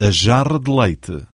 a jarra de leite.